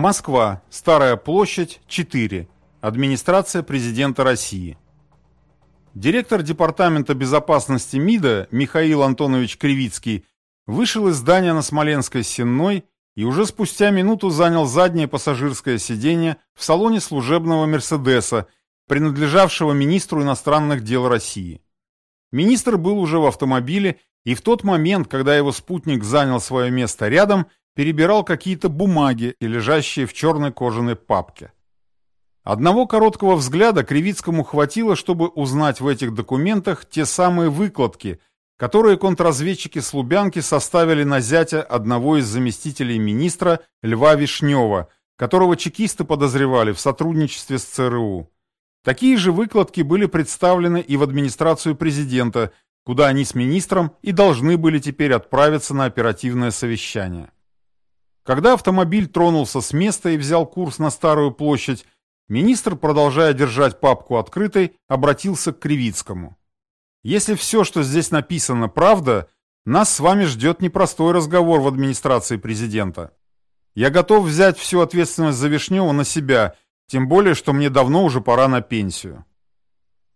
Москва. Старая площадь, 4. Администрация президента России. Директор Департамента безопасности МИДа Михаил Антонович Кривицкий вышел из здания на Смоленской Сенной и уже спустя минуту занял заднее пассажирское сиденье в салоне служебного «Мерседеса», принадлежавшего министру иностранных дел России. Министр был уже в автомобиле, и в тот момент, когда его спутник занял свое место рядом, перебирал какие-то бумаги, лежащие в черной кожаной папке. Одного короткого взгляда Кривицкому хватило, чтобы узнать в этих документах те самые выкладки, которые контрразведчики с Лубянки составили на зятя одного из заместителей министра Льва Вишнева, которого чекисты подозревали в сотрудничестве с ЦРУ. Такие же выкладки были представлены и в администрацию президента, куда они с министром и должны были теперь отправиться на оперативное совещание. Когда автомобиль тронулся с места и взял курс на Старую площадь, министр, продолжая держать папку открытой, обратился к Кривицкому. «Если все, что здесь написано, правда, нас с вами ждет непростой разговор в администрации президента. Я готов взять всю ответственность за Вишнева на себя, тем более, что мне давно уже пора на пенсию.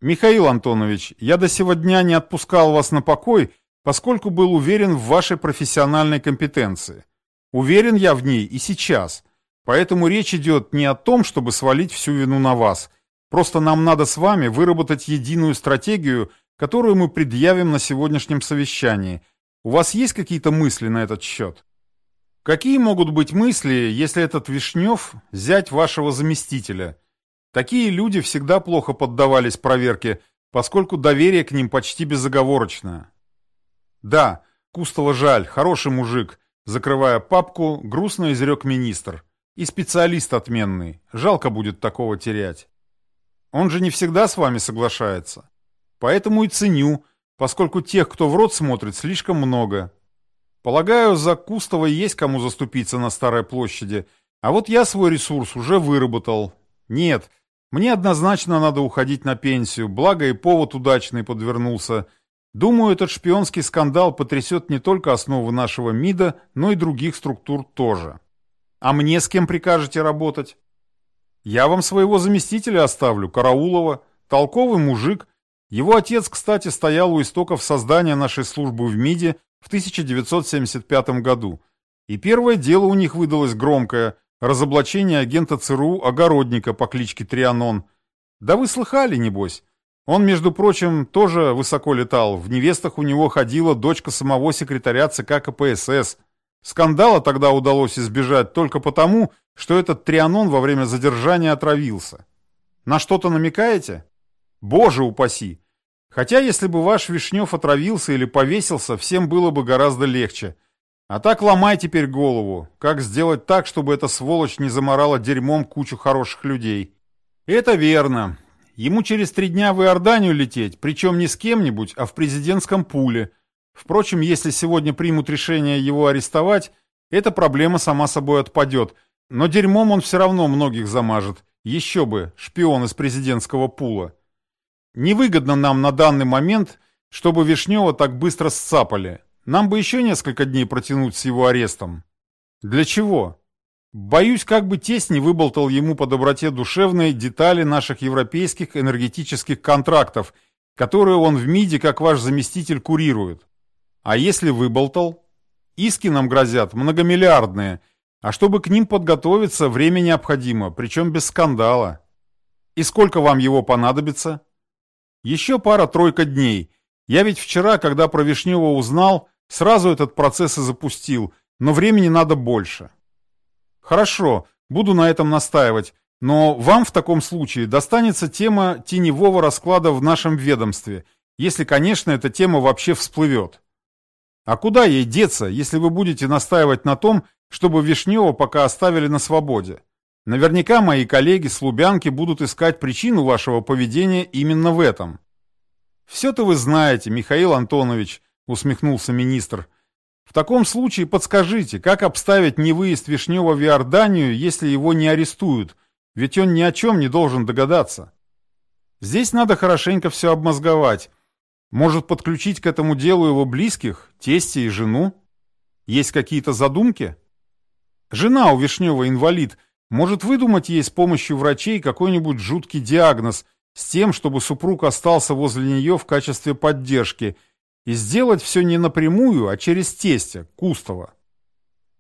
Михаил Антонович, я до сего дня не отпускал вас на покой, поскольку был уверен в вашей профессиональной компетенции. Уверен я в ней и сейчас. Поэтому речь идет не о том, чтобы свалить всю вину на вас. Просто нам надо с вами выработать единую стратегию, которую мы предъявим на сегодняшнем совещании. У вас есть какие-то мысли на этот счет? Какие могут быть мысли, если этот Вишнев – зять вашего заместителя? Такие люди всегда плохо поддавались проверке, поскольку доверие к ним почти безоговорочное. Да, Кустова жаль, хороший мужик – Закрывая папку, грустно изрек министр. И специалист отменный. Жалко будет такого терять. Он же не всегда с вами соглашается. Поэтому и ценю, поскольку тех, кто в рот смотрит, слишком много. Полагаю, за Кустова есть кому заступиться на Старой площади, а вот я свой ресурс уже выработал. Нет, мне однозначно надо уходить на пенсию, благо и повод удачный подвернулся – Думаю, этот шпионский скандал потрясет не только основы нашего МИДа, но и других структур тоже. А мне с кем прикажете работать? Я вам своего заместителя оставлю, Караулова, толковый мужик. Его отец, кстати, стоял у истоков создания нашей службы в МИДе в 1975 году. И первое дело у них выдалось громкое – разоблачение агента ЦРУ Огородника по кличке Трианон. Да вы слыхали, небось? Он, между прочим, тоже высоко летал. В невестах у него ходила дочка самого секретаря ЦК КПСС. Скандала тогда удалось избежать только потому, что этот Трианон во время задержания отравился. На что-то намекаете? Боже упаси! Хотя, если бы ваш Вишнев отравился или повесился, всем было бы гораздо легче. А так ломай теперь голову, как сделать так, чтобы эта сволочь не заморала дерьмом кучу хороших людей. Это верно. Ему через три дня в Иорданию лететь, причем не с кем-нибудь, а в президентском пуле. Впрочем, если сегодня примут решение его арестовать, эта проблема сама собой отпадет. Но дерьмом он все равно многих замажет. Еще бы, шпион из президентского пула. Невыгодно нам на данный момент, чтобы Вишнева так быстро сцапали. Нам бы еще несколько дней протянуть с его арестом. Для чего? Боюсь, как бы тесть не выболтал ему по доброте душевной детали наших европейских энергетических контрактов, которые он в МИДе, как ваш заместитель, курирует. А если выболтал? Иски нам грозят, многомиллиардные, а чтобы к ним подготовиться, время необходимо, причем без скандала. И сколько вам его понадобится? Еще пара-тройка дней. Я ведь вчера, когда про Вишнева узнал, сразу этот процесс и запустил, но времени надо больше. Хорошо, буду на этом настаивать, но вам в таком случае достанется тема теневого расклада в нашем ведомстве, если, конечно, эта тема вообще всплывет. А куда ей деться, если вы будете настаивать на том, чтобы Вишнева пока оставили на свободе? Наверняка мои коллеги с Лубянки будут искать причину вашего поведения именно в этом. «Все-то вы знаете, Михаил Антонович», — усмехнулся министр, в таком случае подскажите, как обставить невыезд Вишнева в Иорданию, если его не арестуют, ведь он ни о чем не должен догадаться. Здесь надо хорошенько все обмозговать. Может подключить к этому делу его близких, тестя и жену? Есть какие-то задумки? Жена у Вишнева инвалид, может выдумать ей с помощью врачей какой-нибудь жуткий диагноз с тем, чтобы супруг остался возле нее в качестве поддержки, и сделать все не напрямую, а через тестя, Кустова.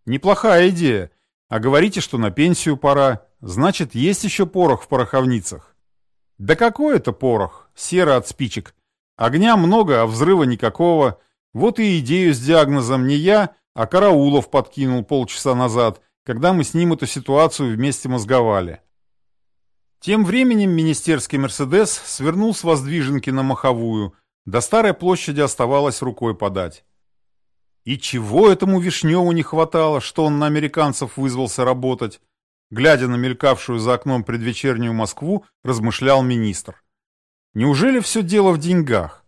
Неплохая идея. А говорите, что на пенсию пора. Значит, есть еще порох в пороховницах. Да какой это порох? Сера от спичек. Огня много, а взрыва никакого. Вот и идею с диагнозом не я, а Караулов подкинул полчаса назад, когда мы с ним эту ситуацию вместе мозговали. Тем временем министерский «Мерседес» свернул с воздвиженки на Маховую. До Старой площади оставалось рукой подать. И чего этому Вишневу не хватало, что он на американцев вызвался работать? Глядя на мелькавшую за окном предвечернюю Москву, размышлял министр. Неужели все дело в деньгах?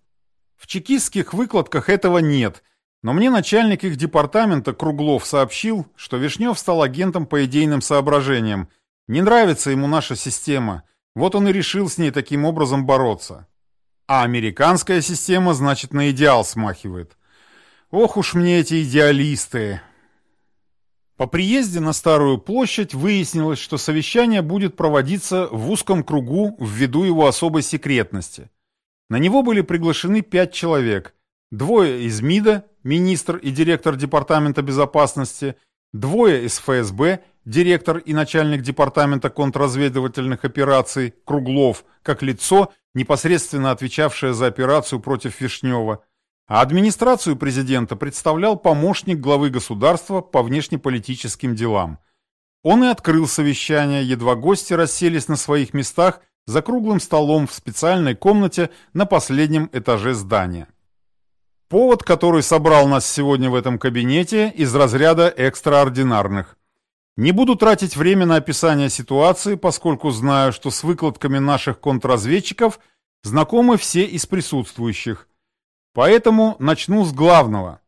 В чекистских выкладках этого нет, но мне начальник их департамента Круглов сообщил, что Вишнев стал агентом по идейным соображениям. Не нравится ему наша система, вот он и решил с ней таким образом бороться. А американская система, значит, на идеал смахивает. Ох уж мне эти идеалисты! По приезде на Старую площадь выяснилось, что совещание будет проводиться в узком кругу ввиду его особой секретности. На него были приглашены пять человек. Двое из МИДа, министр и директор Департамента безопасности, двое из ФСБ, директор и начальник Департамента контрразведывательных операций Круглов, как лицо, непосредственно отвечавшее за операцию против Вишнева, а администрацию президента представлял помощник главы государства по внешнеполитическим делам. Он и открыл совещание, едва гости расселись на своих местах за круглым столом в специальной комнате на последнем этаже здания. Повод, который собрал нас сегодня в этом кабинете, из разряда экстраординарных. Не буду тратить время на описание ситуации, поскольку знаю, что с выкладками наших контрразведчиков знакомы все из присутствующих – Поэтому начну с главного.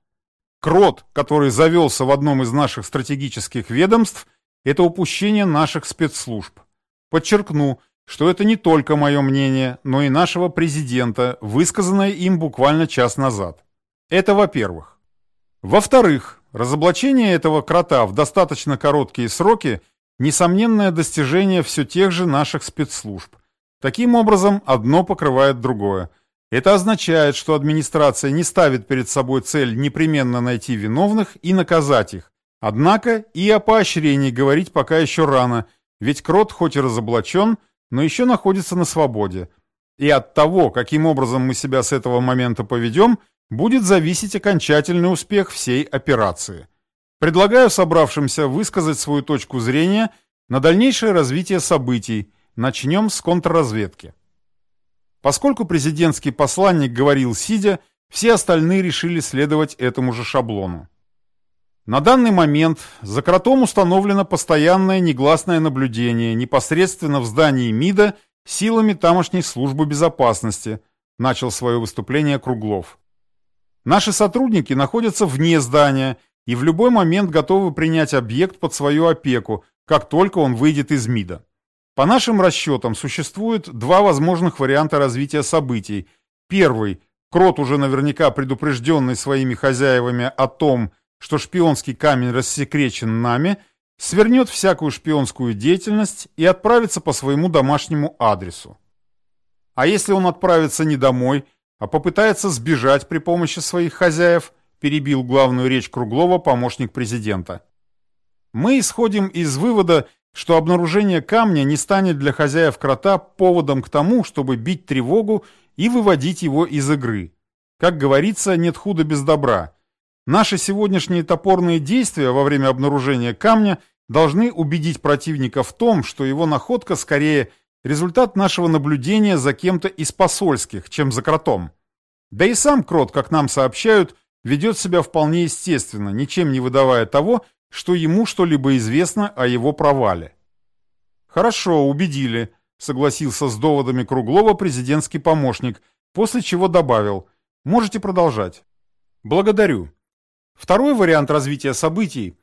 Крот, который завелся в одном из наших стратегических ведомств, это упущение наших спецслужб. Подчеркну, что это не только мое мнение, но и нашего президента, высказанное им буквально час назад. Это во-первых. Во-вторых, разоблачение этого крота в достаточно короткие сроки – несомненное достижение все тех же наших спецслужб. Таким образом, одно покрывает другое. Это означает, что администрация не ставит перед собой цель непременно найти виновных и наказать их. Однако и о поощрении говорить пока еще рано, ведь Крот хоть и разоблачен, но еще находится на свободе. И от того, каким образом мы себя с этого момента поведем, будет зависеть окончательный успех всей операции. Предлагаю собравшимся высказать свою точку зрения на дальнейшее развитие событий. Начнем с контрразведки. Поскольку президентский посланник говорил сидя, все остальные решили следовать этому же шаблону. На данный момент за кротом установлено постоянное негласное наблюдение непосредственно в здании МИДа силами тамошней службы безопасности, начал свое выступление Круглов. Наши сотрудники находятся вне здания и в любой момент готовы принять объект под свою опеку, как только он выйдет из МИДа. По нашим расчетам существует два возможных варианта развития событий. Первый – Крот, уже наверняка предупрежденный своими хозяевами о том, что шпионский камень рассекречен нами, свернет всякую шпионскую деятельность и отправится по своему домашнему адресу. А если он отправится не домой, а попытается сбежать при помощи своих хозяев, перебил главную речь Круглова помощник президента. Мы исходим из вывода, что обнаружение камня не станет для хозяев крота поводом к тому, чтобы бить тревогу и выводить его из игры. Как говорится, нет худа без добра. Наши сегодняшние топорные действия во время обнаружения камня должны убедить противника в том, что его находка скорее результат нашего наблюдения за кем-то из посольских, чем за кротом. Да и сам крот, как нам сообщают, ведет себя вполне естественно, ничем не выдавая того, что ему что-либо известно о его провале. «Хорошо, убедили», — согласился с доводами Круглова президентский помощник, после чего добавил «Можете продолжать». «Благодарю». Второй вариант развития событий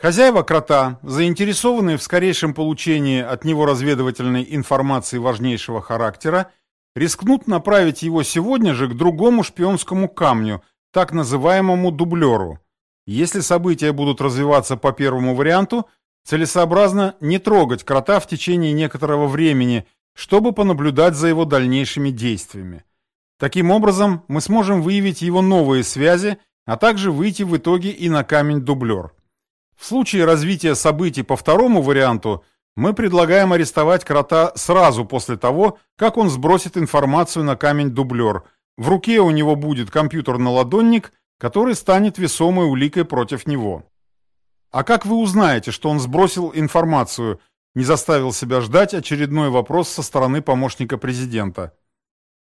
Хозяева крота, заинтересованные в скорейшем получении от него разведывательной информации важнейшего характера, рискнут направить его сегодня же к другому шпионскому камню, так называемому дублеру. Если события будут развиваться по первому варианту, целесообразно не трогать крота в течение некоторого времени, чтобы понаблюдать за его дальнейшими действиями. Таким образом, мы сможем выявить его новые связи, а также выйти в итоге и на камень-дублер. В случае развития событий по второму варианту мы предлагаем арестовать крота сразу после того, как он сбросит информацию на камень-дублер. В руке у него будет компьютер-наладонник, который станет весомой уликой против него. А как вы узнаете, что он сбросил информацию, не заставил себя ждать очередной вопрос со стороны помощника президента?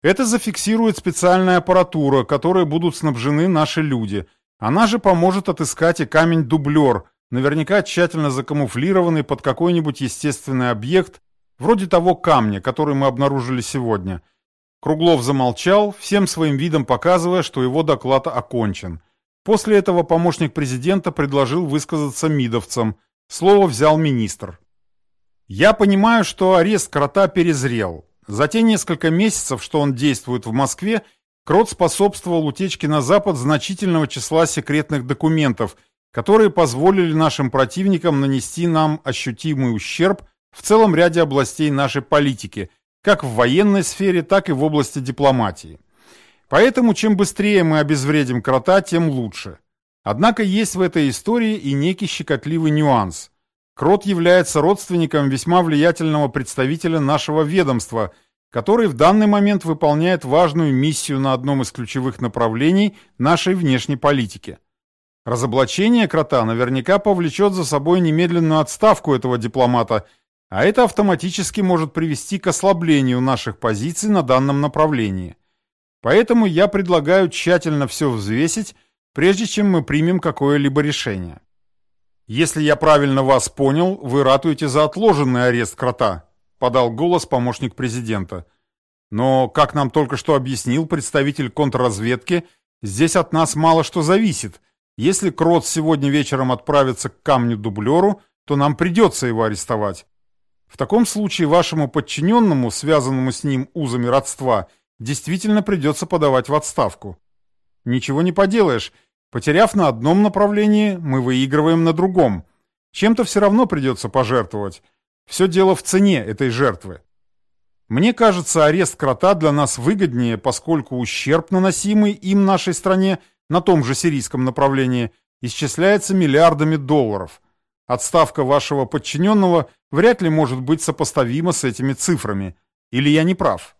Это зафиксирует специальная аппаратура, которой будут снабжены наши люди. Она же поможет отыскать и камень-дублер, наверняка тщательно закамуфлированный под какой-нибудь естественный объект, вроде того камня, который мы обнаружили сегодня. Круглов замолчал, всем своим видом показывая, что его доклад окончен. После этого помощник президента предложил высказаться мидовцам. Слово взял министр. «Я понимаю, что арест Крота перезрел. За те несколько месяцев, что он действует в Москве, Крот способствовал утечке на Запад значительного числа секретных документов – которые позволили нашим противникам нанести нам ощутимый ущерб в целом ряде областей нашей политики, как в военной сфере, так и в области дипломатии. Поэтому чем быстрее мы обезвредим крота, тем лучше. Однако есть в этой истории и некий щекотливый нюанс. Крот является родственником весьма влиятельного представителя нашего ведомства, который в данный момент выполняет важную миссию на одном из ключевых направлений нашей внешней политики – Разоблачение крота наверняка повлечет за собой немедленную отставку этого дипломата, а это автоматически может привести к ослаблению наших позиций на данном направлении. Поэтому я предлагаю тщательно все взвесить, прежде чем мы примем какое-либо решение. Если я правильно вас понял, вы ратуете за отложенный арест крота, подал голос помощник президента. Но, как нам только что объяснил представитель контрразведки, здесь от нас мало что зависит – если Крот сегодня вечером отправится к камню-дублеру, то нам придется его арестовать. В таком случае вашему подчиненному, связанному с ним узами родства, действительно придется подавать в отставку. Ничего не поделаешь. Потеряв на одном направлении, мы выигрываем на другом. Чем-то все равно придется пожертвовать. Все дело в цене этой жертвы. Мне кажется, арест крота для нас выгоднее, поскольку ущерб, наносимый им нашей стране, на том же сирийском направлении исчисляется миллиардами долларов. Отставка вашего подчиненного вряд ли может быть сопоставима с этими цифрами. Или я не прав?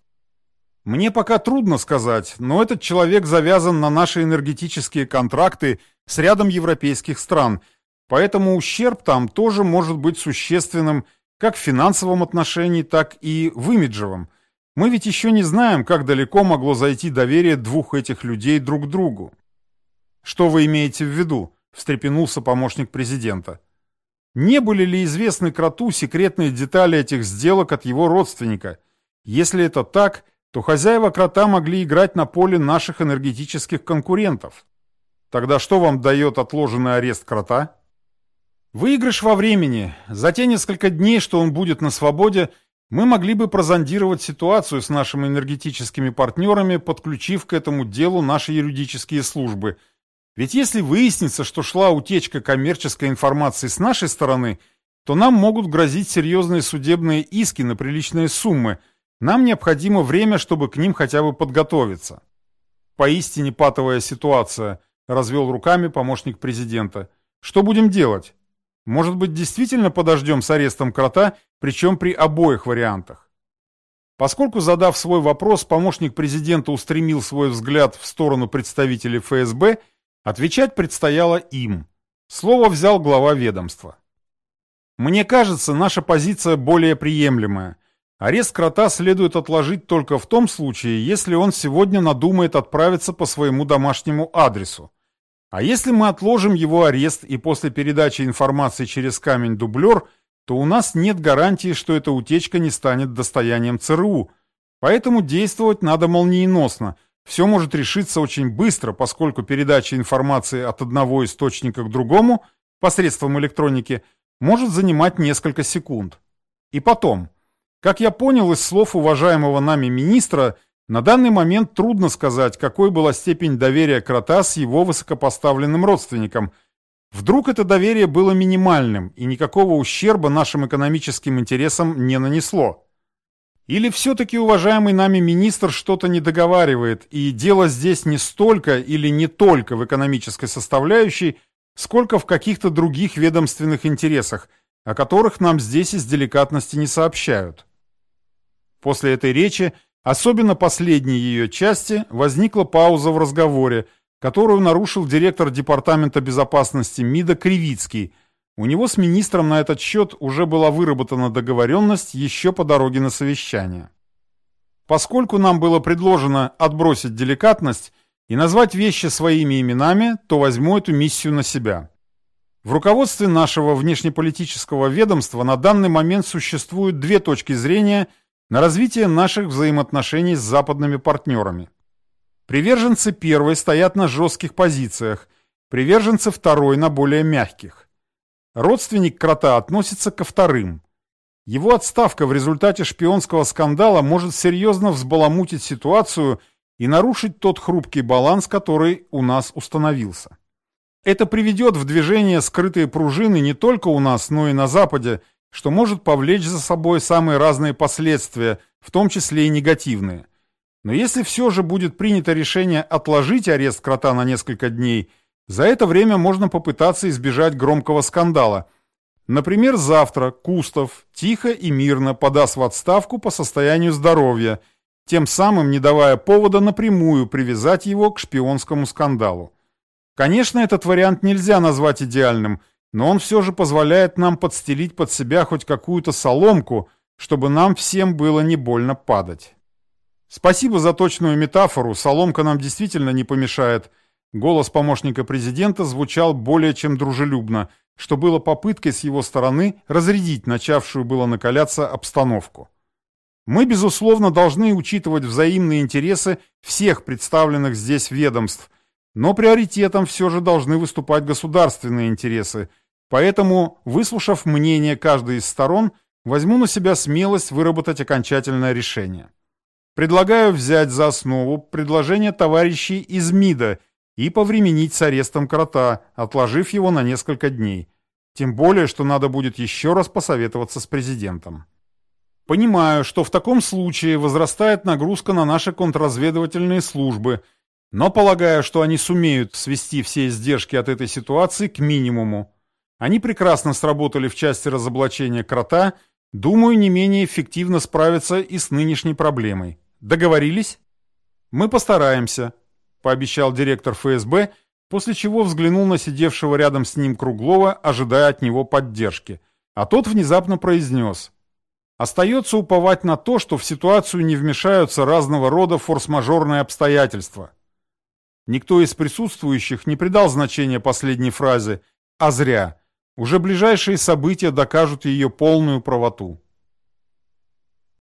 Мне пока трудно сказать, но этот человек завязан на наши энергетические контракты с рядом европейских стран, поэтому ущерб там тоже может быть существенным как в финансовом отношении, так и в имиджевом. Мы ведь еще не знаем, как далеко могло зайти доверие двух этих людей друг к другу. «Что вы имеете в виду?» – встрепенулся помощник президента. Не были ли известны Кроту секретные детали этих сделок от его родственника? Если это так, то хозяева Крота могли играть на поле наших энергетических конкурентов. Тогда что вам дает отложенный арест Крота? Выигрыш во времени. За те несколько дней, что он будет на свободе, мы могли бы прозондировать ситуацию с нашими энергетическими партнерами, подключив к этому делу наши юридические службы – ведь если выяснится, что шла утечка коммерческой информации с нашей стороны, то нам могут грозить серьезные судебные иски на приличные суммы. Нам необходимо время, чтобы к ним хотя бы подготовиться. Поистине патовая ситуация, развел руками помощник президента. Что будем делать? Может быть, действительно подождем с арестом крота, причем при обоих вариантах? Поскольку, задав свой вопрос, помощник президента устремил свой взгляд в сторону представителей ФСБ, Отвечать предстояло им. Слово взял глава ведомства. Мне кажется, наша позиция более приемлемая. Арест крота следует отложить только в том случае, если он сегодня надумает отправиться по своему домашнему адресу. А если мы отложим его арест и после передачи информации через камень-дублер, то у нас нет гарантии, что эта утечка не станет достоянием ЦРУ. Поэтому действовать надо молниеносно – все может решиться очень быстро, поскольку передача информации от одного источника к другому посредством электроники может занимать несколько секунд. И потом, как я понял из слов уважаемого нами министра, на данный момент трудно сказать, какой была степень доверия Крота с его высокопоставленным родственником, Вдруг это доверие было минимальным и никакого ущерба нашим экономическим интересам не нанесло? Или все-таки уважаемый нами министр что-то не договаривает, и дело здесь не столько или не только в экономической составляющей, сколько в каких-то других ведомственных интересах, о которых нам здесь из деликатности не сообщают. После этой речи, особенно последней ее части, возникла пауза в разговоре, которую нарушил директор Департамента безопасности МИДа Кривицкий. У него с министром на этот счет уже была выработана договоренность еще по дороге на совещание. Поскольку нам было предложено отбросить деликатность и назвать вещи своими именами, то возьму эту миссию на себя. В руководстве нашего внешнеполитического ведомства на данный момент существуют две точки зрения на развитие наших взаимоотношений с западными партнерами. Приверженцы первой стоят на жестких позициях, приверженцы второй на более мягких. Родственник крота относится ко вторым. Его отставка в результате шпионского скандала может серьезно взбаламутить ситуацию и нарушить тот хрупкий баланс, который у нас установился. Это приведет в движение скрытые пружины не только у нас, но и на Западе, что может повлечь за собой самые разные последствия, в том числе и негативные – но если все же будет принято решение отложить арест крота на несколько дней, за это время можно попытаться избежать громкого скандала. Например, завтра Кустов тихо и мирно подаст в отставку по состоянию здоровья, тем самым не давая повода напрямую привязать его к шпионскому скандалу. Конечно, этот вариант нельзя назвать идеальным, но он все же позволяет нам подстелить под себя хоть какую-то соломку, чтобы нам всем было не больно падать. Спасибо за точную метафору, соломка нам действительно не помешает. Голос помощника президента звучал более чем дружелюбно, что было попыткой с его стороны разрядить начавшую было накаляться обстановку. Мы, безусловно, должны учитывать взаимные интересы всех представленных здесь ведомств, но приоритетом все же должны выступать государственные интересы, поэтому, выслушав мнение каждой из сторон, возьму на себя смелость выработать окончательное решение. Предлагаю взять за основу предложение товарищей из МИДа и повременить с арестом крота, отложив его на несколько дней. Тем более, что надо будет еще раз посоветоваться с президентом. Понимаю, что в таком случае возрастает нагрузка на наши контрразведывательные службы, но полагаю, что они сумеют свести все издержки от этой ситуации к минимуму. Они прекрасно сработали в части разоблачения крота, думаю, не менее эффективно справятся и с нынешней проблемой. Договорились? Мы постараемся, пообещал директор ФСБ, после чего взглянул на сидевшего рядом с ним Круглова, ожидая от него поддержки. А тот внезапно произнес. Остается уповать на то, что в ситуацию не вмешаются разного рода форс-мажорные обстоятельства. Никто из присутствующих не придал значения последней фразе, а зря. Уже ближайшие события докажут ее полную правоту.